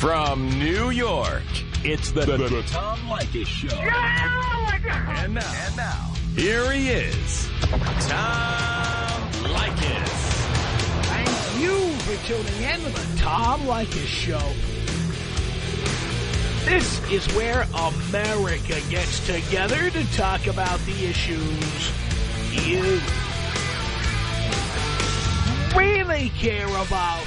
From New York, it's the, the, the Tom Leykis Show. Yeah! And now, and now, here he is, Tom Leykis. Thank you for tuning in to the Tom Leykis Show. This is where America gets together to talk about the issues you really care about.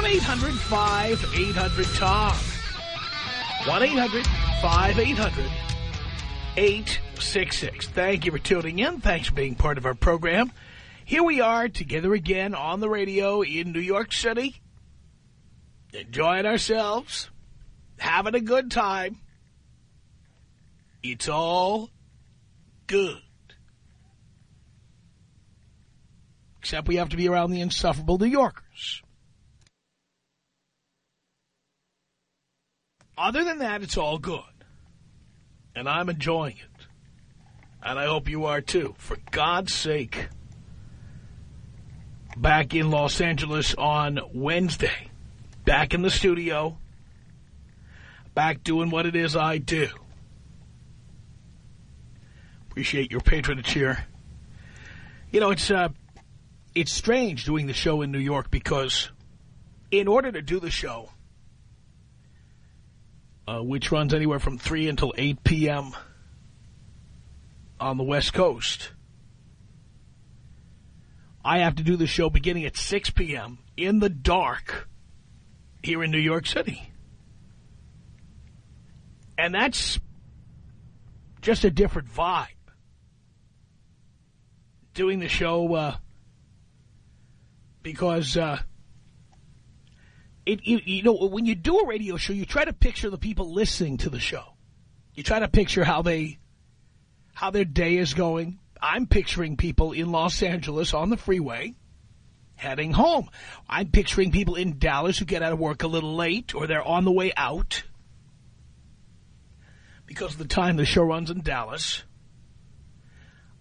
1-800-5800-TOM. 1-800-5800-866. Thank you for tuning in. Thanks for being part of our program. Here we are together again on the radio in New York City. Enjoying ourselves. Having a good time. It's all good. Except we have to be around the insufferable New Yorkers. Other than that, it's all good. And I'm enjoying it. And I hope you are too. For God's sake. Back in Los Angeles on Wednesday. Back in the studio. Back doing what it is I do. Appreciate your patronage here. You know, it's uh, it's strange doing the show in New York because in order to do the show, uh, which runs anywhere from 3 until 8 p.m. on the West Coast, I have to do the show beginning at 6 p.m. in the dark here in New York City. And that's just a different vibe. Doing the show uh, because uh, it, you, you know when you do a radio show, you try to picture the people listening to the show. You try to picture how they how their day is going. I'm picturing people in Los Angeles on the freeway heading home. I'm picturing people in Dallas who get out of work a little late or they're on the way out because of the time the show runs in Dallas.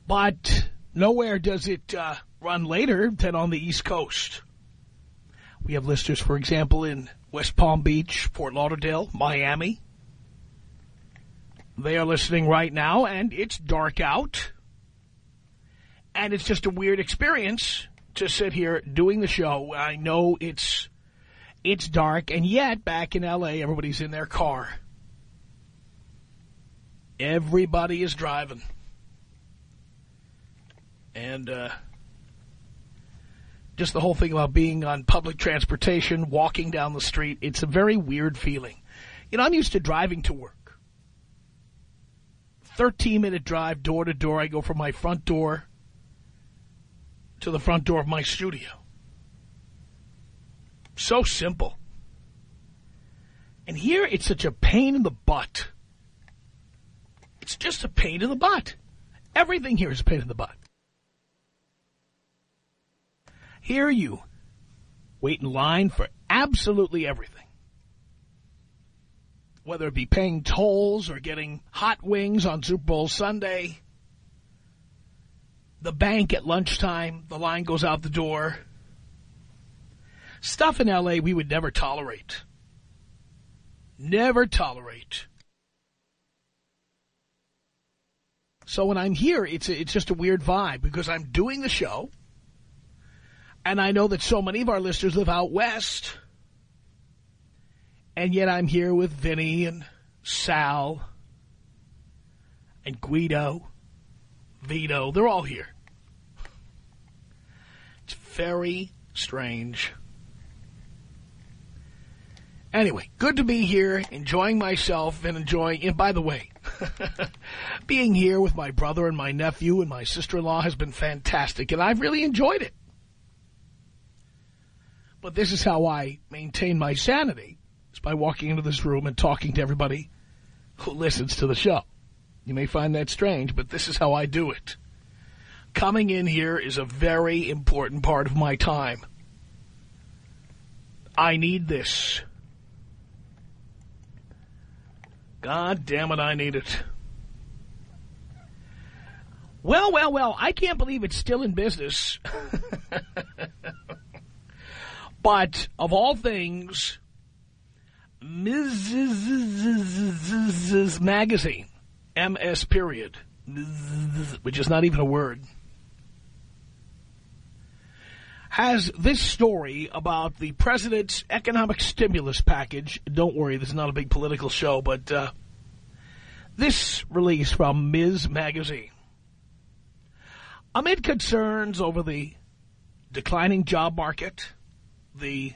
But nowhere does it uh, run later than on the East Coast. We have listeners, for example, in West Palm Beach, Fort Lauderdale, Miami. They are listening right now, and it's dark out. And it's just a weird experience to sit here doing the show. I know it's it's dark, and yet back in L.A., everybody's in their car. Everybody is driving. And uh, just the whole thing about being on public transportation, walking down the street, it's a very weird feeling. You know, I'm used to driving to work. 13-minute drive door to door. I go from my front door to the front door of my studio. So simple. And here it's such a pain in the butt. It's just a pain in the butt. Everything here is a pain in the butt. Here you wait in line for absolutely everything. Whether it be paying tolls or getting hot wings on Super Bowl Sunday, the bank at lunchtime, the line goes out the door. Stuff in L.A. we would never tolerate. Never tolerate. So when I'm here, it's it's just a weird vibe because I'm doing the show. And I know that so many of our listeners live out west. And yet I'm here with Vinny and Sal and Guido, Vito. They're all here. It's very strange. Anyway, good to be here, enjoying myself and enjoying, and by the way, being here with my brother and my nephew and my sister-in-law has been fantastic, and I've really enjoyed it. But this is how I maintain my sanity, is by walking into this room and talking to everybody who listens to the show. You may find that strange, but this is how I do it. Coming in here is a very important part of my time. I need this. God damn it, I need it. Well, well, well, I can't believe it's still in business. but, of all things, Mrs. Magazine, MS period, which is not even a word, has this story about the president's economic stimulus package. Don't worry, this is not a big political show, but uh, this release from Ms. Magazine. Amid concerns over the declining job market, the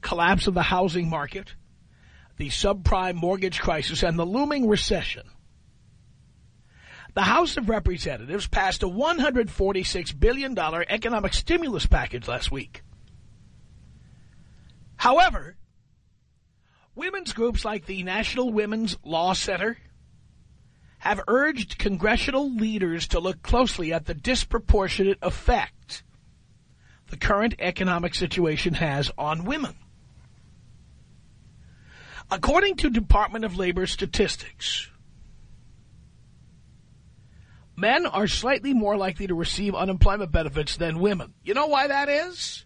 collapse of the housing market, the subprime mortgage crisis, and the looming recession, the House of Representatives passed a $146 billion economic stimulus package last week. However, women's groups like the National Women's Law Center have urged congressional leaders to look closely at the disproportionate effect the current economic situation has on women. According to Department of Labor statistics, men are slightly more likely to receive unemployment benefits than women. You know why that is?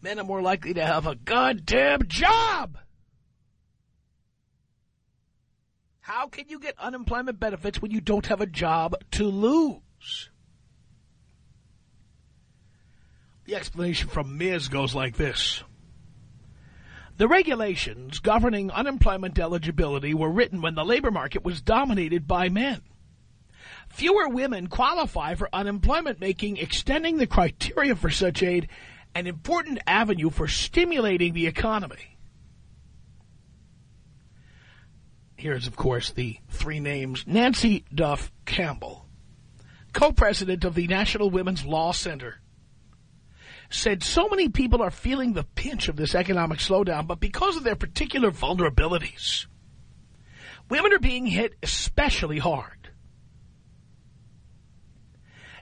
Men are more likely to have a goddamn job. How can you get unemployment benefits when you don't have a job to lose? The explanation from Ms. goes like this. The regulations governing unemployment eligibility were written when the labor market was dominated by men. Fewer women qualify for unemployment, making extending the criteria for such aid an important avenue for stimulating the economy. Here's, of course, the three names. Nancy Duff Campbell, co-president of the National Women's Law Center, said so many people are feeling the pinch of this economic slowdown, but because of their particular vulnerabilities, women are being hit especially hard.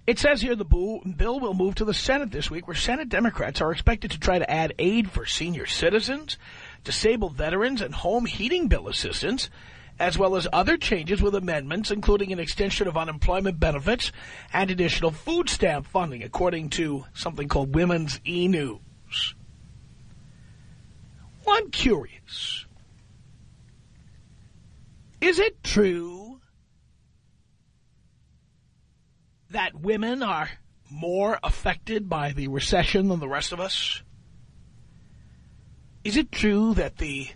It says here the bill will move to the Senate this week, where Senate Democrats are expected to try to add aid for senior citizens, disabled veterans, and home heating bill assistance, as well as other changes with amendments, including an extension of unemployment benefits and additional food stamp funding, according to something called Women's E-News. I'm curious. Is it true that women are more affected by the recession than the rest of us? Is it true that the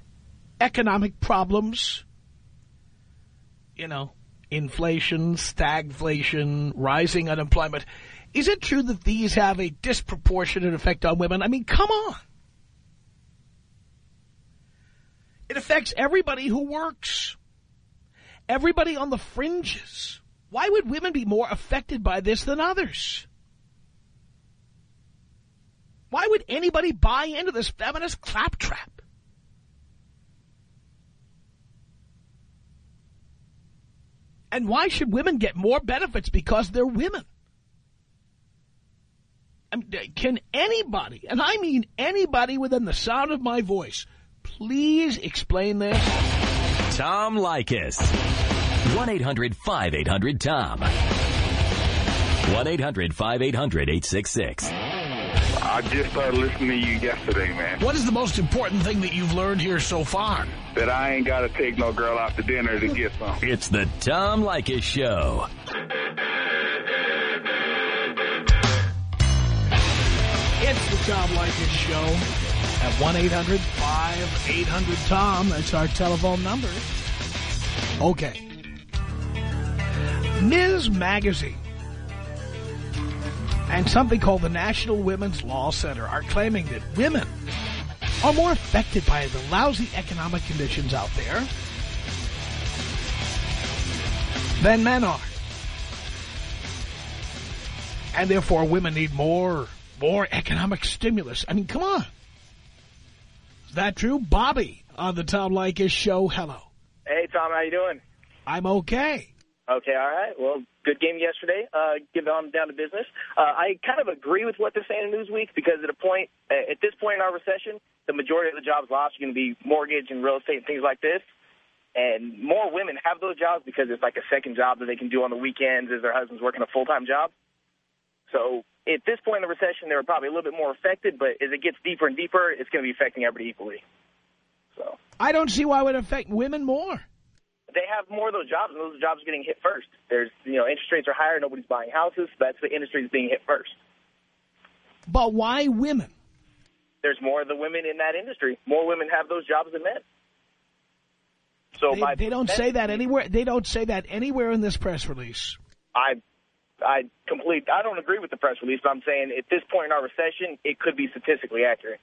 economic problems you know, inflation, stagflation, rising unemployment. Is it true that these have a disproportionate effect on women? I mean, come on. It affects everybody who works. Everybody on the fringes. Why would women be more affected by this than others? Why would anybody buy into this feminist claptrap? And why should women get more benefits because they're women? Mean, uh, can anybody, and I mean anybody within the sound of my voice, please explain this? Tom Leykis. 1-800-5800-TOM. 1-800-5800-866. I just started listening to you yesterday, man. What is the most important thing that you've learned here so far? That I ain't got to take no girl out to dinner to get some. It's the Tom Leykis Show. It's the Tom Leykis Show at 1-800-5800-TOM. That's our telephone number. Okay. Ms. Magazine and something called the National Women's Law Center are claiming that women are more affected by the lousy economic conditions out there than men are. And therefore women need more More economic stimulus. I mean, come on. Is that true? Bobby on the Tom Leykis show. Hello. Hey, Tom, how you doing? I'm okay. Okay, all right. Well, good game yesterday. Uh, get on down to business. Uh, I kind of agree with what they're saying in Newsweek because at a point, at this point in our recession, the majority of the jobs lost are going to be mortgage and real estate and things like this. And more women have those jobs because it's like a second job that they can do on the weekends as their husband's working a full-time job. So at this point in the recession, they were probably a little bit more affected, but as it gets deeper and deeper, it's going to be affecting everybody equally. So I don't see why it would affect women more. They have more of those jobs, and those jobs are getting hit first. There's, you know, interest rates are higher, nobody's buying houses. That's the industry that's being hit first. But why women? There's more of the women in that industry. More women have those jobs than men. So They, they don't say that anywhere. They don't say that anywhere in this press release. I, I complete. I don't agree with the press release, but I'm saying at this point in our recession, it could be statistically accurate.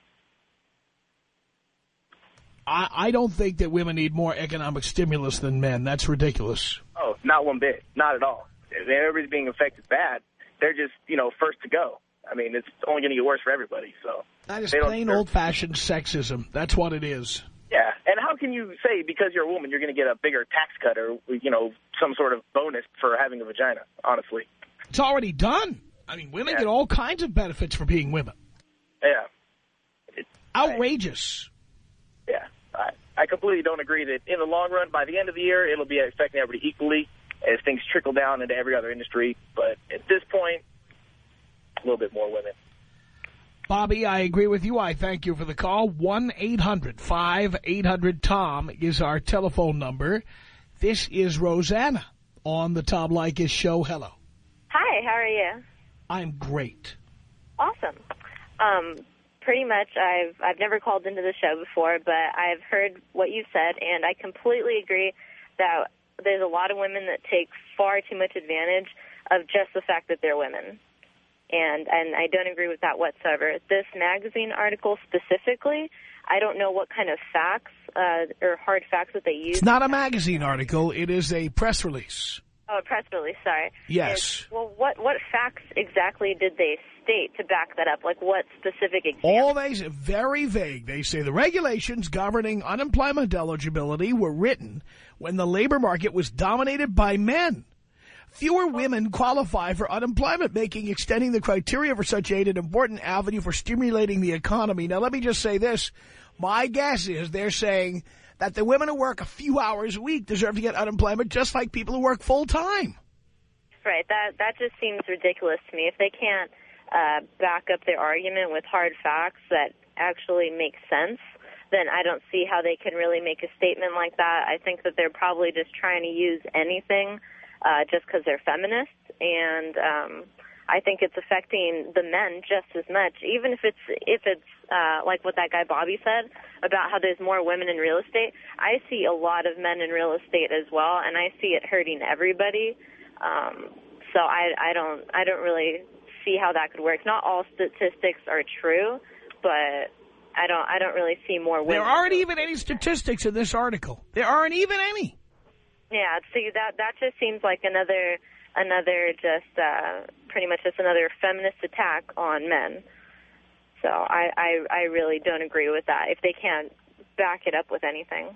I, I don't think that women need more economic stimulus than men. That's ridiculous. Oh, not one bit. Not at all. Everybody's being affected bad, they're just, you know, first to go. I mean, it's only going to get worse for everybody. So That is plain old-fashioned sexism. That's what it is. Yeah, and how can you say because you're a woman you're going to get a bigger tax cut or you know some sort of bonus for having a vagina? Honestly, It's already done. I mean, women Yeah. get all kinds of benefits for being women. yeah, it, Outrageous. Yeah. I, I completely don't agree that in the long run, by the end of the year, it'll be affecting everybody equally as things trickle down into every other industry. But at this point, a little bit more women. Bobby, I agree with you. I thank you for the call. 1-800-5800-TOM is our telephone number. This is Rosanna on the Tom Leykis show. Hello. Hi, how are you? I'm great. Awesome. Um, pretty much, I've I've never called into the show before, but I've heard what you said, and I completely agree that there's a lot of women that take far too much advantage of just the fact that they're women. And and I don't agree with that whatsoever. This magazine article specifically, I don't know what kind of facts uh, or hard facts that they use. It's not a magazine article. It is a press release. Oh, a press release, sorry. Yes. Is- well, what, what facts exactly did they state to back that up? Like, what specific examples? All they say, very vague. They say the regulations governing unemployment eligibility were written when the labor market was dominated by men. Fewer women qualify for unemployment, making extending the criteria for such aid an important avenue for stimulating the economy. Now, let me just say this. My guess is they're saying that the women who work a few hours a week deserve to get unemployment just like people who work full time. Right, that, that just seems ridiculous to me. If they can't uh, back up their argument with hard facts that actually make sense, then I don't see how they can really make a statement like that. I think that they're probably just trying to use anything uh, just because they're feminists, and um, I think it's affecting the men just as much. Even if it's if it's uh, like what that guy Bobby said about how there's more women in real estate. I see a lot of men in real estate as well, and I see it hurting everybody. Um, so I I don't I don't really see how that could work. Not all statistics are true, but I don't I don't really see more women. There aren't even any statistics in this article. There aren't even any. Yeah, see that that just seems like another another just uh, pretty much just another feminist attack on men. So I, I I really don't agree with that. If they can't back it up with anything.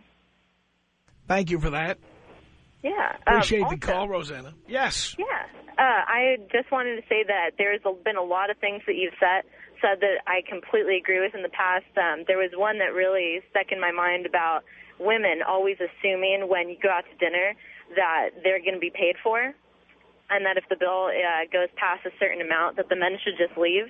Thank you for that. Yeah. um, Appreciate the call, Rosanna. Yes. Yeah. Uh, I just wanted to say that there's been a lot of things that you've said said that I completely agree with in the past. Um, there was one that really stuck in my mind about women always assuming when you go out to dinner that they're going to be paid for, and that if the bill uh, goes past a certain amount, that the men should just leave.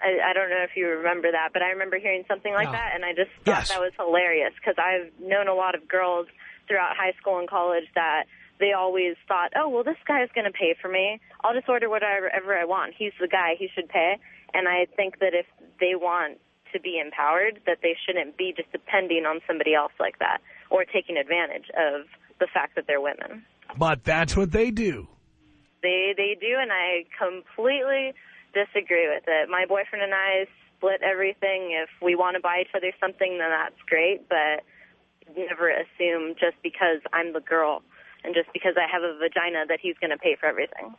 I, I don't know if you remember that, but I remember hearing something like No. that, and I just thought Yes. that was hilarious because I've known a lot of girls throughout high school and college that they always thought, oh, well, this guy is going to pay for me. I'll just order whatever I want. He's the guy. He should pay. And I think that if they want to be empowered, that they shouldn't be just depending on somebody else like that or taking advantage of the fact that they're women. But that's what they do. They they do, and I completely disagree with it. My boyfriend and I split everything. If we want to buy each other something, then that's great. But never assume just because I'm the girl and just because I have a vagina that he's going to pay for everything.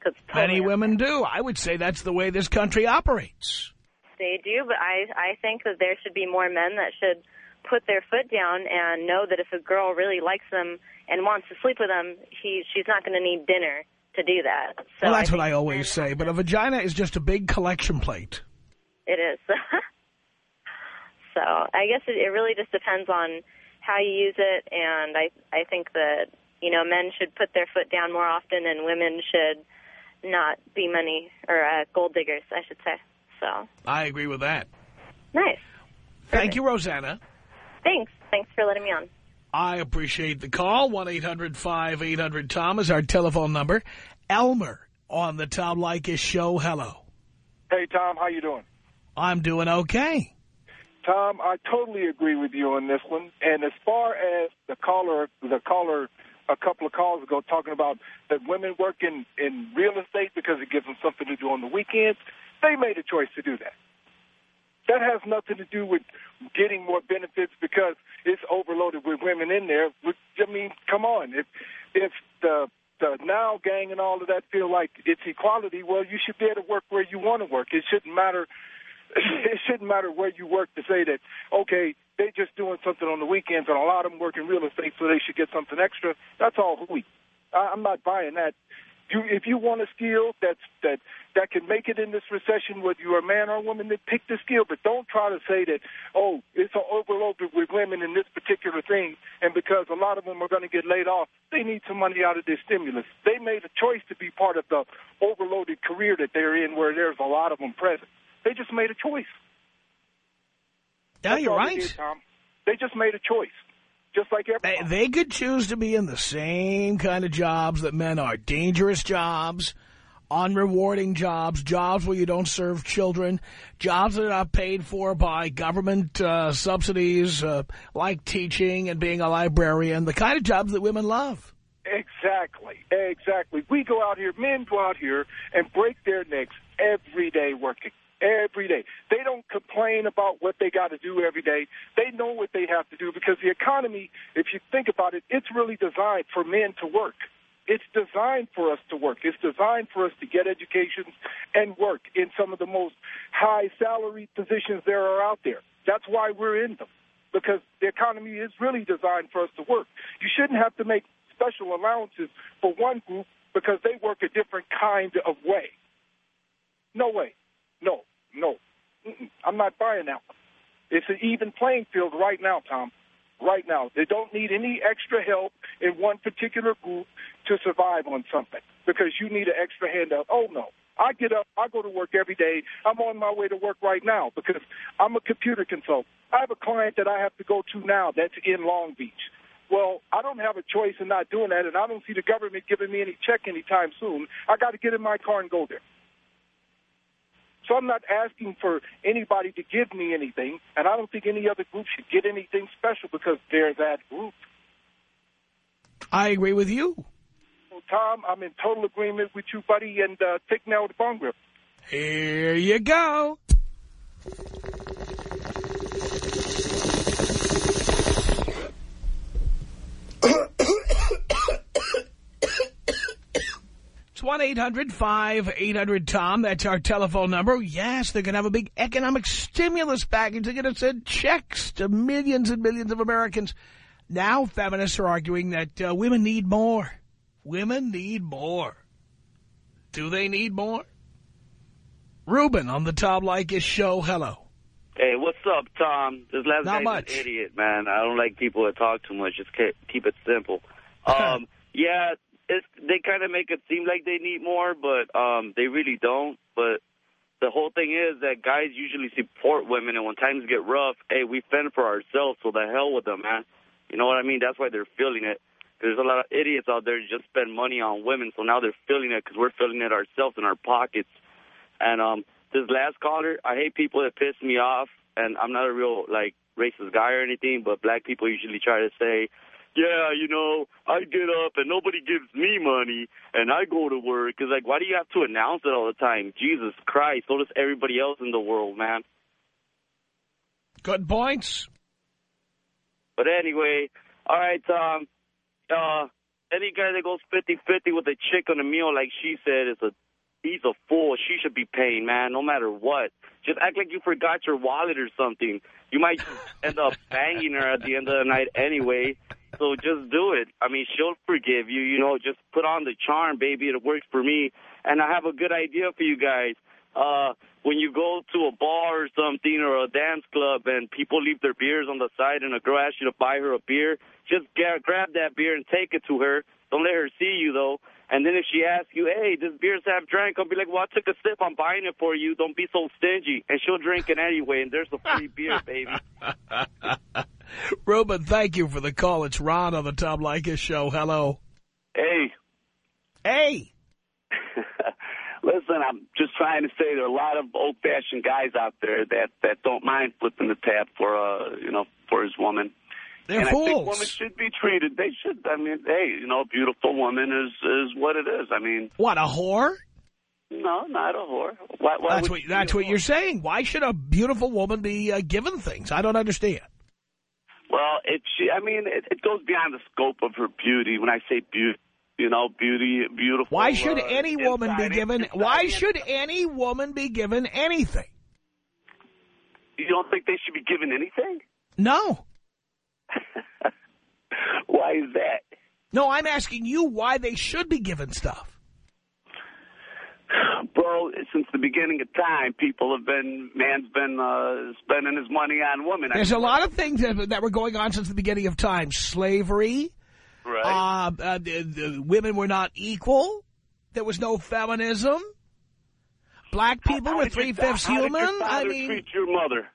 'cause it's Many women do. I would say that's the way this country operates. They do, but I I think that there should be more men that should put their foot down and know that if a girl really likes them and wants to sleep with them, he she's not going to need dinner to do that. So well, that's what I always say. But a vagina is just a big collection plate. It is. so I guess it, it really just depends on how you use it, and I I think that you know men should put their foot down more often, and women should not be money or uh, gold diggers, I should say. So I agree with that. nice. Thank you, Rosanna. Thanks. Thanks for letting me on. I appreciate the call. 1-800-5800-TOM is our telephone number. Elmer on the Tom Leykis show. Hello. Hey, Tom, how you doing? I'm doing okay. Tom, I totally agree with you on this one. And as far as the caller, the caller a couple of calls ago talking about that women work in, in real estate because it gives them something to do on the weekends, they made a choice to do that. That has nothing to do with getting more benefits because it's overloaded with women in there. I mean, come on. If if the the now gang and all of that feel like it's equality, well, you should be able to work where you want to work. It shouldn't matter. It shouldn't matter where you work to say that okay, they're just doing something on the weekends, and a lot of them work in real estate, so they should get something extra. That's all hooey. I'm not buying that. You, if you want a skill that's that that can make it in this recession, whether you're a man or a woman, then pick the skill. But don't try to say that oh, it's an overloaded with women in this particular thing, and because a lot of them are going to get laid off, they need some money out of their stimulus. They made a choice to be part of the overloaded career that they're in, where there's a lot of them present. They just made a choice. Yeah, That's you're right. They, did, Tom. they just made a choice, just like They, everybody. they could choose to be in the same kind of jobs that men are. Dangerous jobs, unrewarding jobs, jobs where you don't serve children, jobs that are not paid for by government uh, subsidies, uh, like teaching and being a librarian, the kind of jobs that women love. Exactly, exactly. We go out here, men go out here and break their necks every day working. Every day. They don't complain about what they got to do every day. They know what they have to do because the economy, if you think about it, it's really designed for men to work. It's designed for us to work. It's designed for us to get educations and work in some of the most high salary positions there are out there. That's why we're in them because the economy is really designed for us to work. You shouldn't have to make special allowances for one group because they work a different kind of way. No way. No, no. Mm-mm. I'm not buying that one. It's an even playing field right now, Tom. Right now. They don't need any extra help in one particular group to survive on something because you need an extra handout. Oh, no. I get up, I go to work every day. I'm on my way to work right now because I'm a computer consultant. I have a client that I have to go to now that's in Long Beach. Well, I don't have a choice in not doing that, and I don't see the government giving me any check anytime soon. I got to get in my car and go there. So I'm not asking for anybody to give me anything, and I don't think any other group should get anything special because they're that group. I agree with you. So, Tom, I'm in total agreement with you, buddy, and uh, take now the bone grip. Here you go. It's 1-800-5800-TOM. That's our telephone number. Yes, they're going to have a big economic stimulus package. They're going to send checks to millions and millions of Americans. Now feminists are arguing that uh, women need more. Women need more. Do they need more? Ruben on the Tom Leykis show. Hello. Hey, what's up, Tom? This last Not guy's much. an idiot, man. I don't like people that talk too much. Just keep, keep it simple. Um, yeah, it's, they kind of make it seem like they need more, but um, they really don't. But the whole thing is that guys usually support women, and when times get rough, hey, we fend for ourselves, so the hell with them, man. You know what I mean? That's why they're feeling it. There's a lot of idiots out there just spend money on women, so now they're feeling it because we're feeling it ourselves in our pockets. And um, this last caller, I hate people that piss me off, and I'm not a real like racist guy or anything, but black people usually try to say, yeah, you know, I get up and nobody gives me money, and I go to work. Cause like, why do you have to announce it all the time? Jesus Christ, so does everybody else in the world, man. Good points. But anyway, all right, Tom. Uh, any guy that goes 50-50 with a chick on a meal, like she said, is a he's a fool. She should be paying, man, no matter what. Just act like you forgot your wallet or something. You might end up banging her at the end of the night anyway. So just do it. I mean, she'll forgive you. You know, just put on the charm, baby. It works for me. And I have a good idea for you guys. Uh, when you go to a bar or something or a dance club and people leave their beers on the side and a girl asks you to buy her a beer, just get, grab that beer and take it to her. Don't let her see you, though. And then if she asks you, hey, this beer's half drank, I'll be like, well, I took a sip. I'm buying it for you. Don't be so stingy. And she'll drink it anyway, and there's a free beer, baby. Ruben, thank you for the call. It's Ron on the Tom Leykis show. Hello. Hey, Hey. listen, I'm just trying to say there are a lot of old-fashioned guys out there that that don't mind flipping the tab for uh, you know, for his woman. They're and fools. I think women should be treated. They should. I mean, hey, you know, a beautiful woman is is what it is. I mean, What, a whore? no, not a whore. Why, why That's what that's what whore? you're saying. Why should a beautiful woman be uh, given things? I don't understand. Well, it. She, I mean, it, it goes beyond the scope of her beauty. When I say beauty, you know, beauty, beautiful. Why should uh, any woman be given inside, why inside. should any woman be given anything? You don't think they should be given anything? No. Why is that? No, I'm asking you why they should be given stuff. Bro, since the beginning of time, people have been, man's been uh, spending his money on women. There's a lot of things that, that were going on since the beginning of time. Slavery, Right. uh, uh, the, the women were not equal. There was no feminism. Black people How were did three-fifths how human. I mean, treat your mother.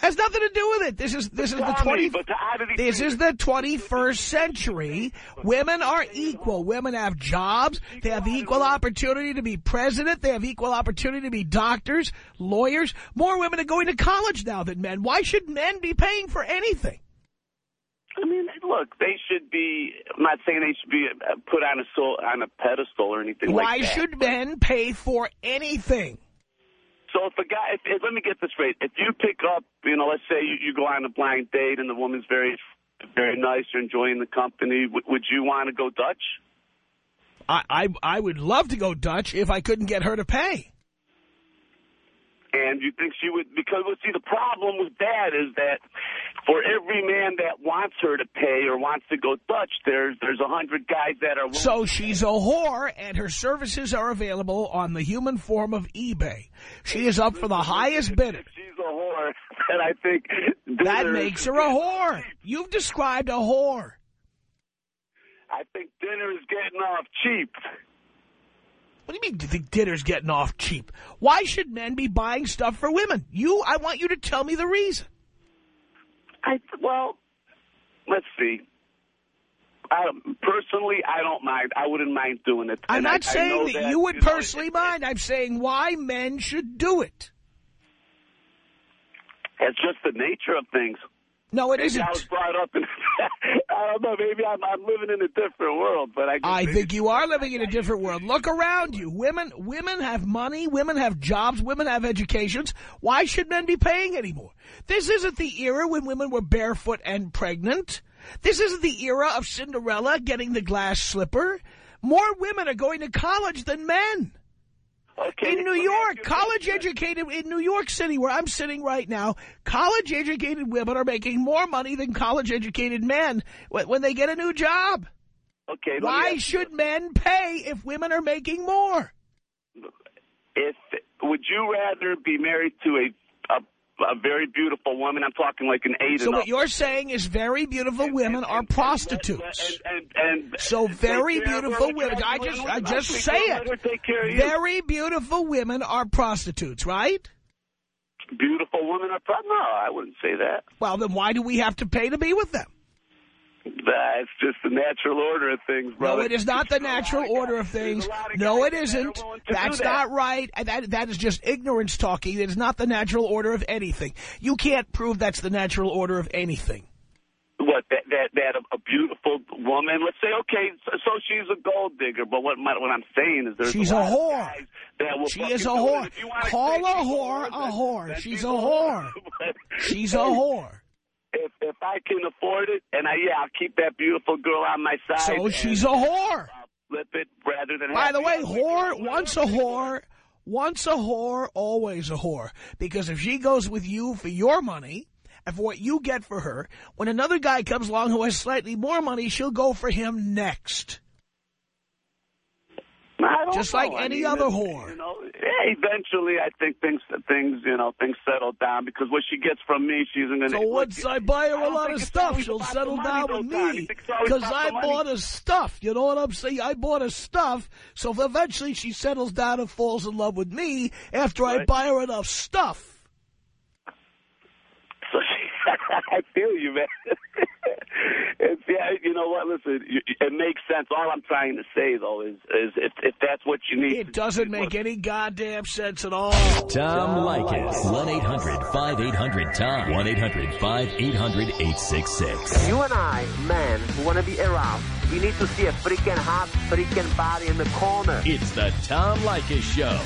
Has nothing to do with it. This is this is the 20 but how did he This is the 21st century. Women are equal. Women have jobs. They have equal opportunity to be president. They have equal opportunity to be doctors, lawyers. More women are going to college now than men. Why should men be paying for anything? I mean, look, they should be. I'm not saying they should be uh, put on a so on a pedestal or anything Why like that. should men pay for anything? So if a guy, if, if, let me get this straight. If you pick up, you know, let's say you, you go on a blind date and the woman's very, very nice, you're enjoying the company, w- would you want to go Dutch? I, I I would love to go Dutch if I couldn't get her to pay. And you think she would, because, well, see, the problem with that is that for every man that wants her to pay or wants to go Dutch, there's there's a hundred guys that are So she's a whore, and her services are available on the human form of eBay. She is up for the highest bidder. She's a whore, and I think That makes her a whore. You've described a whore. I think dinner is getting off cheap. What do you mean do you think dinner's getting off cheap? Why should men be buying stuff for women? You, I want you to tell me the reason. I well, let's see. I, personally, I don't mind. I wouldn't mind doing it. I'm And not I saying know that, you would know, personally it- mind. I'm saying why men should do it. It's just the nature of things. No, it Maybe I was brought up in. I don't know. Maybe I'm, I'm living in a different world, but I. I think you are living in a different world. Look around you. Women women have money, women have jobs, women have educations. Why should men be paying anymore? This isn't the era when women were barefoot and pregnant. This isn't the era of Cinderella getting the glass slipper. More women are going to college than men. Okay, In New York, college-educated, in New York City, where I'm sitting right now, college educated women are making more money than college educated men when when they get a new job. Okay. Why should men pay if women are making more? if would you rather be married to a a, very beautiful woman? I'm talking like an eight So and what up. you're saying is very beautiful women are prostitutes. And, and, and So very take care of her, beautiful women, I just, I just say it. take care of you. Very beautiful women are prostitutes, right? beautiful women are pro- no, I wouldn't say that. Well, then why do we have to pay to be with them? That's just the natural order of things, brother. No, it is not the There's a lot natural order of things. there's a lot of No, it isn't. willing to do That's that. not right. That, that is just ignorance talking. It is not the natural order of anything. You can't prove that's the natural order of anything. What that that that a, beautiful woman? Let's say okay, so, so she's a gold digger. But what my, what I'm saying is there's She's a, a whore. Of guys that will She is a whore. If you wanna Call a whore a whore. she's a whore. She's a whore. If if I can afford it, and I yeah, I'll keep that beautiful girl on my side. So she's a whore. I'll flip it rather than. By the way, whore, once a whore, once a whore, always a whore. Because if she goes with you for your money and for what you get for her, when another guy comes along who has slightly more money, she'll go for him next. I Just know. like I any mean, other whore. You know, yeah, eventually, I think things, things, you know, things settle down because what she gets from me, she's going to. So once I buy her I a lot of stuff, she'll settle down with me. think it's always Because I bought her stuff. You know what I'm saying? I bought her stuff. So eventually she settles down and falls in love with me after I buy her enough stuff. So she, I feel you, man. it's, yeah, you know what? Listen, you- it makes sense. All I'm trying to say though is, is if, if that's what you need, It doesn't make any goddamn sense at all. Tom Leykis. 1-800-5800-TOM. 1-800-5800-866. You and I, men who want to be aroused, we need to see a freaking hot freaking body in the corner. It's the Tom Leykis Show.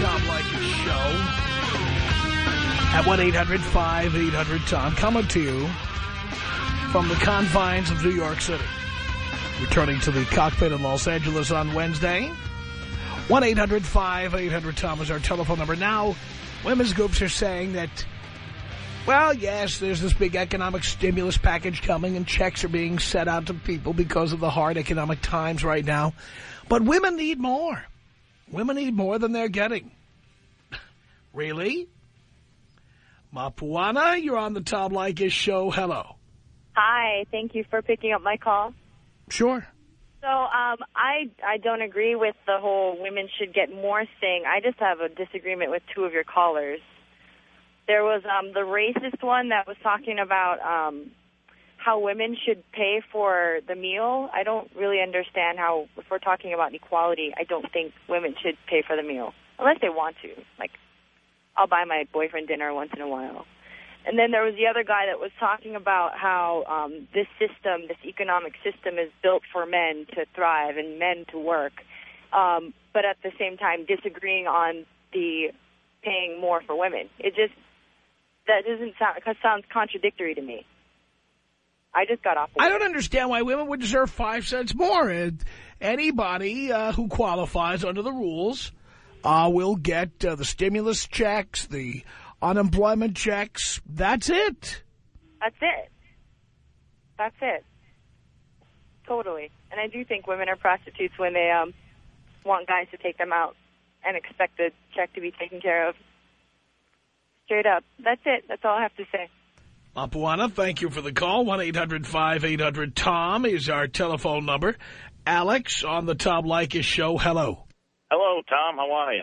Tom Leykis Show at 1-800-5800-TOM. Coming to you from the confines of New York City. Returning to the cockpit in Los Angeles on Wednesday. 1-800-5800-TOM is our telephone number. Now, women's groups are saying that, well, yes, there's this big economic stimulus package coming and checks are being set out to people because of the hard economic times right now. But women need more. Women need more than they're getting. really? Mapuana, you're on the Tom Leykis show. Hello. Hi, thank you for picking up my call. Sure. So um, I I don't agree with the whole women should get more thing. I just have a disagreement with two of your callers. There was um, the racist one that was talking about um, how women should pay for the meal. I don't really understand how, if we're talking about equality, I don't think women should pay for the meal unless they want to. Like, I'll buy my boyfriend dinner once in a while. And then there was the other guy that was talking about how um, this system, this economic system, is built for men to thrive and men to work, um, but at the same time disagreeing on the paying more for women. It just that doesn't sound sounds contradictory to me. I just got off. I don't understand why women would deserve five cents more. And anybody uh, who qualifies under the rules uh, will get uh, the stimulus checks, the unemployment checks. That's it. That's it. That's it. Totally. And I do think women are prostitutes when they um want guys to take them out and expect the check to be taken care of. Straight up. That's it. That's all I have to say. Mapuana, thank you for the call. 1-800-5800-TOM is our telephone number. Alex on the Tom Leykis show. Hello. Hello, Tom. How are you?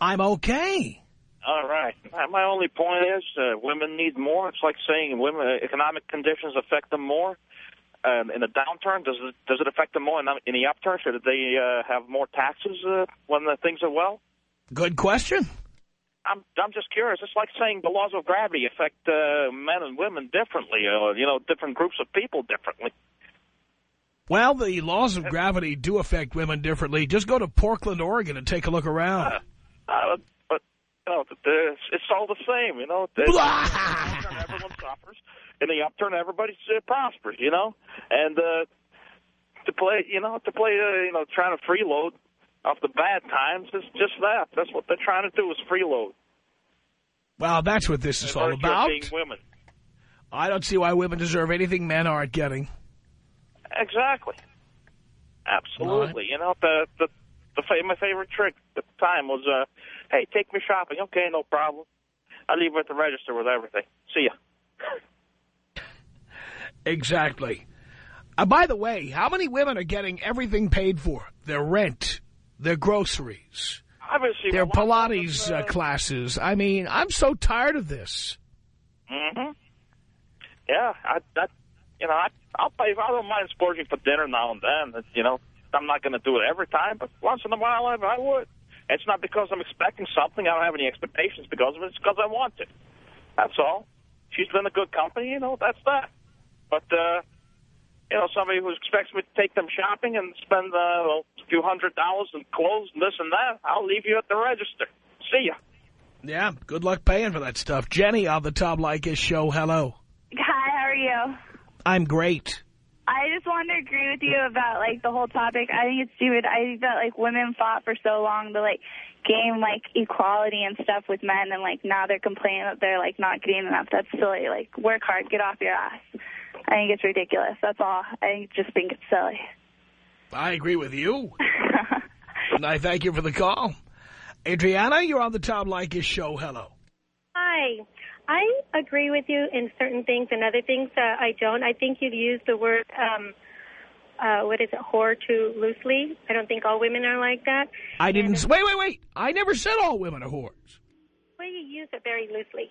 I'm okay. All right. My- My only point is uh, women need more. It's like saying women economic conditions affect them more. Um, in a downturn, does it does it affect them more in, in the upturn? Should they uh, have more taxes uh, when the things are well? Good question. I'm I'm just curious. It's like saying the laws of gravity affect uh, men and women differently, or you know, different groups of people differently. Well, the laws of gravity do affect women differently. Just go to Portland, Oregon and take a look around. Uh, but you know, the, it's all the same. You know, the, in the downturn, everyone suffers. In the upturn, everybody uh, prospers. You know, and uh, to play, you know, to play, uh, you know, trying to freeload off the bad times is just that. That's what they're trying to do is freeload. Well, that's what this is all about. Being women. I don't see why women deserve anything men aren't getting. Exactly. Absolutely. You know, the the the fa- my favorite trick at the time was, uh, hey, take me shopping. Okay, no problem. I leave at the register with everything. See ya. Exactly. Uh, by the way, how many women are getting everything paid for? Their rent, their groceries, Obviously, their Pilates uh, classes. I mean, I'm so tired of this. Mm -hmm. Yeah, I, that, you know, I, I'll pay. I don't mind splurging for dinner now and then. You know, I'm not going to do it every time, but once in a while I, I would. It's not because I'm expecting something. I don't have any expectations because of it. It's because I want to. That's all. She's been a good company, you know. That's that. But uh, you know, somebody who expects me to take them shopping and spend uh, well, a few hundred dollars in clothes and this and that, I'll leave you at the register. See ya. Yeah, good luck paying for that stuff. Jenny on the Tom Leykis show. Hello. Hi, how are you? I'm great. I just wanted to agree with you about, like, the whole topic. I think it's stupid. I think that, like, women fought for so long to, like, gain, like, equality and stuff with men, and, like, now they're complaining that they're, like, not getting enough. That's silly. Like, work hard. Get off your ass. I think it's ridiculous. That's all. I just think it's silly. I agree with you. and I thank you for the call. Adriana, you're on the Tom Leykis show. Hello. Hi. I agree with you in certain things and other things uh, I don't. I think you've used the word, um, uh, what is it, whore too loosely. I don't think all women are like that. I didn't... Wait, wait, wait. I never said all women are whores. Well, you use it very loosely.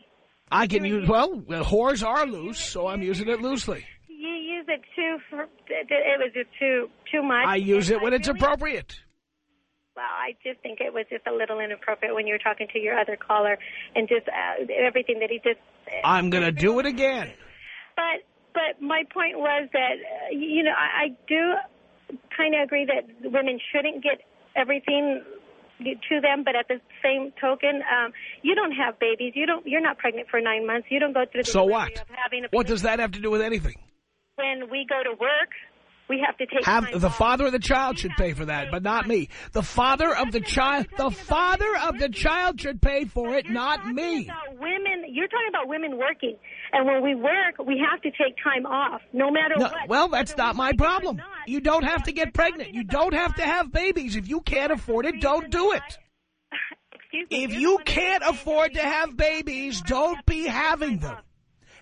I can use... Well, well, whores are loose, so I'm using it loosely. You use it too, for, it was just too, too much. I use it when it's appropriate. Well, I just think it was just a little inappropriate when you were talking to your other caller and just uh, everything that he just... I'm going to do it again. But but my point was that, uh, you know, I, I do kind of agree that women shouldn't get everything to them, but at the same token, um, you don't have babies. You don't. You're not pregnant for nine months. You don't go through the So what? of having a What does that have to do with anything? when we go to work, we have to take Have the off. father of the child should pay for that, but not me. The father of the child, the father of the child should pay for it, not me. women. You're talking about women working, and when we work, we have to take time off, no matter No, what. well, that's not my problem. You don't have to get pregnant. You don't have to have babies. If you can't afford it, don't do it. If you can't afford to have babies, don't be having them.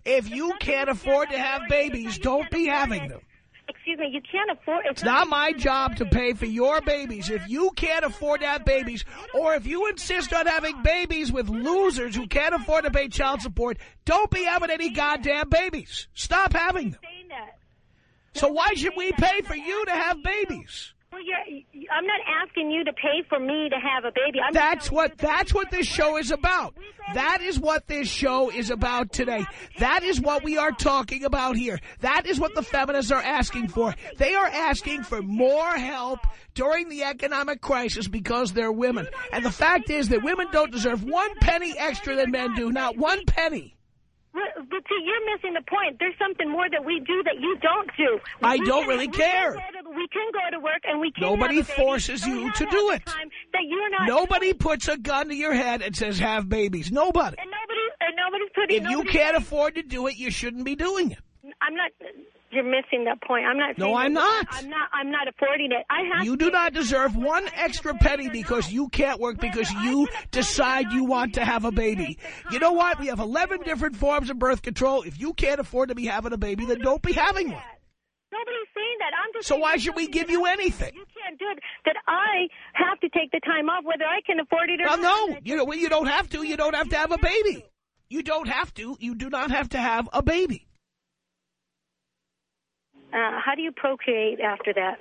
If you can't afford to have babies, don't be having them. Excuse me, you can't afford. It's not my job to pay for your babies. If you can't afford to have babies, or if you insist on having babies with losers who can't afford to pay child support, don't be having any goddamn babies. Stop having them. So why should we pay for you to have babies? Well, you're, I'm not asking you to pay for me to have a baby. I'm That's what that's what this show is about. That is what this show is about today. That is what we are talking about here. That is what the feminists are asking for. They are asking for more help during the economic crisis because they're women. And the fact is that women don't deserve one penny extra than men do. Not one penny. But but see, you're missing the point. There's something more that we do that you don't do. I don't really care. We can go to work and we can Nobody have a baby. forces you to do it. That you're not. Nobody puts a gun to your head and says have babies. Nobody. And nobody. And nobody's putting. If you can't afford to do it, you shouldn't be doing it. I'm not. You're missing that point. I'm not. No, I'm not. I'm not. I'm not affording it. I have. You do not deserve one extra penny because you can't work because you decide you want to have a baby. You know what? We have 11 different forms of birth control. If you can't afford to be having a baby, then don't be having one. Nobody's saying that. I'm just. So why should we give you anything? You can't do it. That I have to take the time off, whether I can afford it or Well, not. no, you know, well, you don't have to. You don't have to have a baby. You don't have to. You do not have to have a baby. Uh, how do you procreate after that?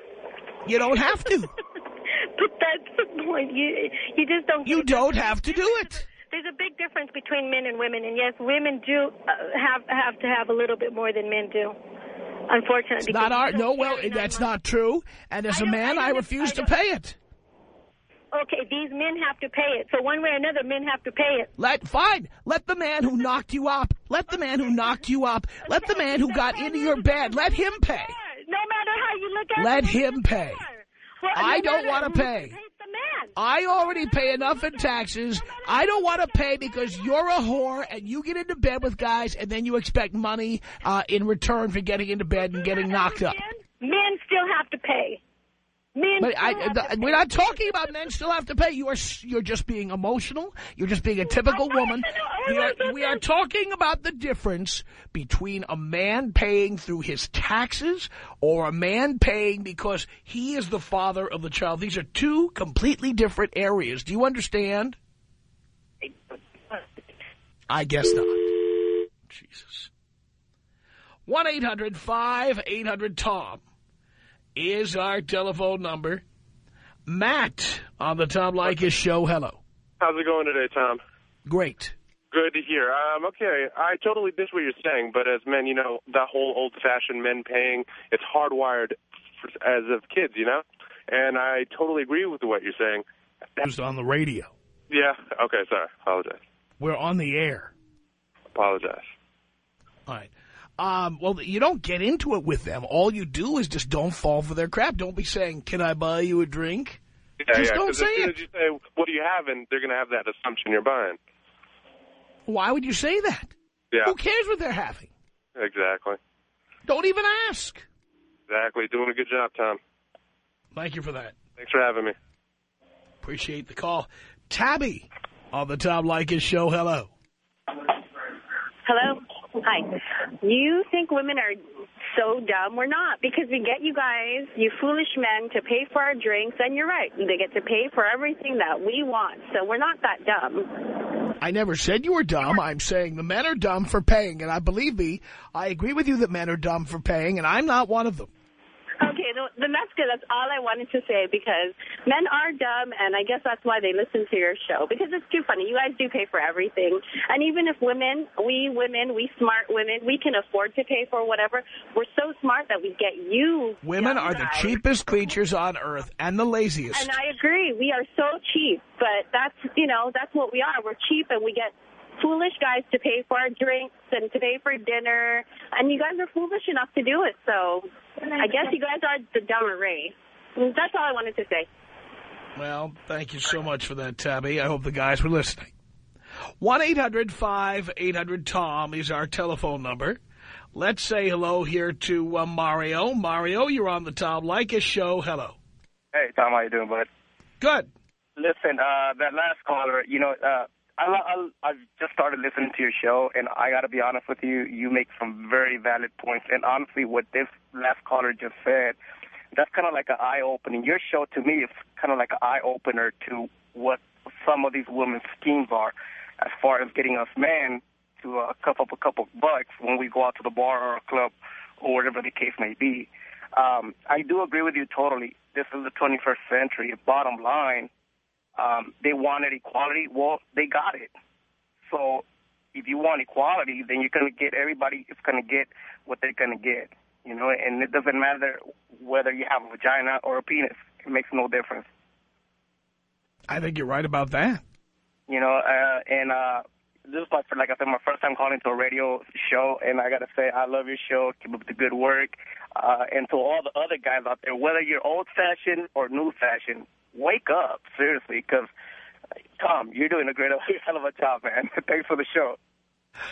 You don't have to. But that's the point. You you just don't. You don't have to do it. There's a big difference between men and women, and yes, women do uh, have have to have a little bit more than men do. Unfortunately, It's not our, no, well, that's not true. And as a man, I refuse to pay it. Okay, these men have to pay it. So one way or another, men have to pay it. Let fine. Let the man who knocked you up. Let the man who knocked you up. Let the man who got into your bed. Let him pay. No matter how you look at it. Let him pay. I don't want to pay. Man. I already pay enough in taxes. I don't want to pay because you're a whore and you get into bed with guys and then you expect money uh, in return for getting into bed and getting knocked up. Men still have to pay. Men But I, the, we're not talking about men still have to pay. You are you're just being emotional. You're just being a typical woman. We are, we are talking about the difference between a man paying through his taxes or a man paying because he is the father of the child. These are two completely different areas. Do you understand? I guess not. Jesus. 1-800-5800-TOM is our telephone number. Matt on the Tom Leykis show. Hello. How's it going today, Tom? Great. Good to hear. Um, okay, I totally dish what you're saying, but as men, you know, that whole old-fashioned men paying, it's hardwired for, as of kids, you know? And I totally agree with what you're saying. Who's on the radio? Yeah, okay, sorry. Apologize. We're on the air. Apologize. All right. Um, well, you don't get into it with them. All you do is just don't fall for their crap. Don't be saying, can I buy you a drink? Yeah, just yeah, don't say as soon it. as you say, what do you have, and they're going to have that assumption you're buying. Why would you say that? Yeah. Who cares what they're having? Exactly. Don't even ask. Exactly. Doing a good job, Tom. Thank you for that. Thanks for having me. Appreciate the call. Tabby on the Tom Leykis show. Hello. Hello? Hi. You think women are so dumb? We're not, because we get you guys, you foolish men, to pay for our drinks, and you're right. They get to pay for everything that we want, so we're not that dumb. I never said you were dumb. I'm saying the men are dumb for paying. And I believe me, I agree with you that men are dumb for paying, and I'm not one of them. Th- then that's good. That's all I wanted to say, because men are dumb, and I guess that's why they listen to your show, because it's too funny. You guys do pay for everything. And even if women, we women, we smart women, we can afford to pay for whatever, we're so smart that we get you Women are the cheapest creatures on earth and the laziest. And I agree. We are so cheap, but that's, you know, that's what we are. We're cheap and we get foolish guys to pay for our drinks and to pay for dinner. And you guys are foolish enough to do it. So I guess you guys are the dumber race. That's all I wanted to say. Well, thank you so much for that, Tabby. I hope the guys were listening. 1-800-5800-TOM is our telephone number. Let's say hello here to uh, Mario. Mario, you're on the Tom Leykis show. Hello. Hey, Tom, how you doing, bud? Good. Listen, uh, that last caller, you know, uh, I, I, I've just started listening to your show, and I got to be honest with you, you make some very valid points. And honestly, what this last caller just said, that's kind of like an eye-opening. Your show, to me, is kind of like an eye-opener to what some of these women's schemes are as far as getting us men to a couple a couple bucks when we go out to the bar or a club or whatever the case may be. Um, I do agree with you totally. This is the 21st century. Bottom line, um, they wanted equality. Well, they got it. So if you want equality, then you're going to get everybody is going to get what they're going to get. You know, and it doesn't matter whether you have a vagina or a penis. It makes no difference. I think you're right about that. You know, uh, and uh, this is my, like I said, my first time calling to a radio show, and I got to say, I love your show. Keep up the good work. Uh, and to all the other guys out there, whether you're old-fashioned or new-fashioned, wake up, seriously, because, Tom, you're doing a great hell of a job, man. Thanks for the show.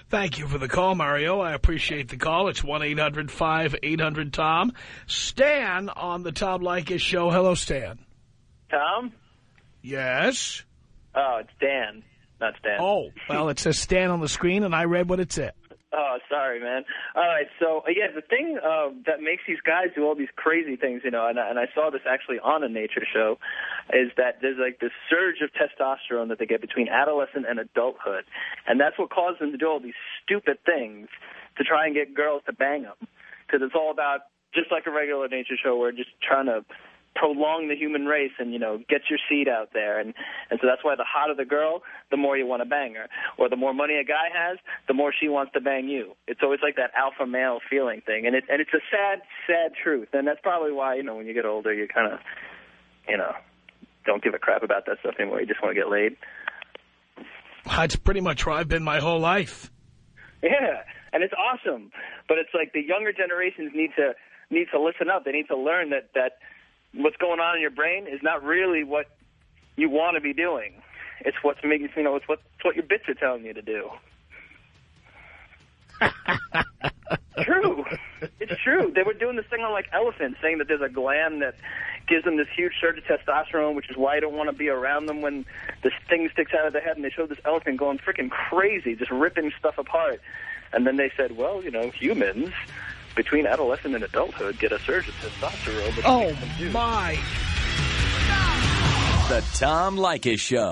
Thank you for the call, Mario. I appreciate the call. It's 1-800-5800-TOM. Stan on the Tom Leykis show. Hello, Stan. Tom? Yes? Oh, it's Dan, not Stan. Oh, well, it says Stan on the screen, and I read what it said. Oh, sorry, man. All right, so uh, yeah, the thing uh, that makes these guys do all these crazy things, you know, and, I- and I saw this actually on a nature show, is that there's like this surge of testosterone that they get between adolescent and adulthood, and that's what causes them to do all these stupid things to try and get girls to bang them, because it's all about just like a regular nature show, we're just trying to prolong the human race and you know get your seed out there. And and so that's why the hotter the girl the more you want to bang her. Or the more money a guy has the more she wants to bang you. It's always like that alpha male feeling thing. And it and it's a sad sad truth. And that's probably why you know when you get older you kind of you know don't give a crap about that stuff anymore. You just want to get laid. That's pretty much where I've been my whole life. Yeah, and it's awesome. But it's like the younger generations need to need to listen up. They need to learn that that what's going on in your brain is not really what you want to be doing. It's what's making you know it's what it's what your bits are telling you to do. true. It's true. They were doing this thing on like elephants, saying that there's a gland that gives them this huge surge of testosterone, which is why you don't want to be around them when this thing sticks out of their head. And they showed this elephant going freaking crazy, just ripping stuff apart. And then they said, well, you know, humans between adolescent and adulthood get a surge of testosterone. which Oh, makes them do- my. The Tom Leykis Show.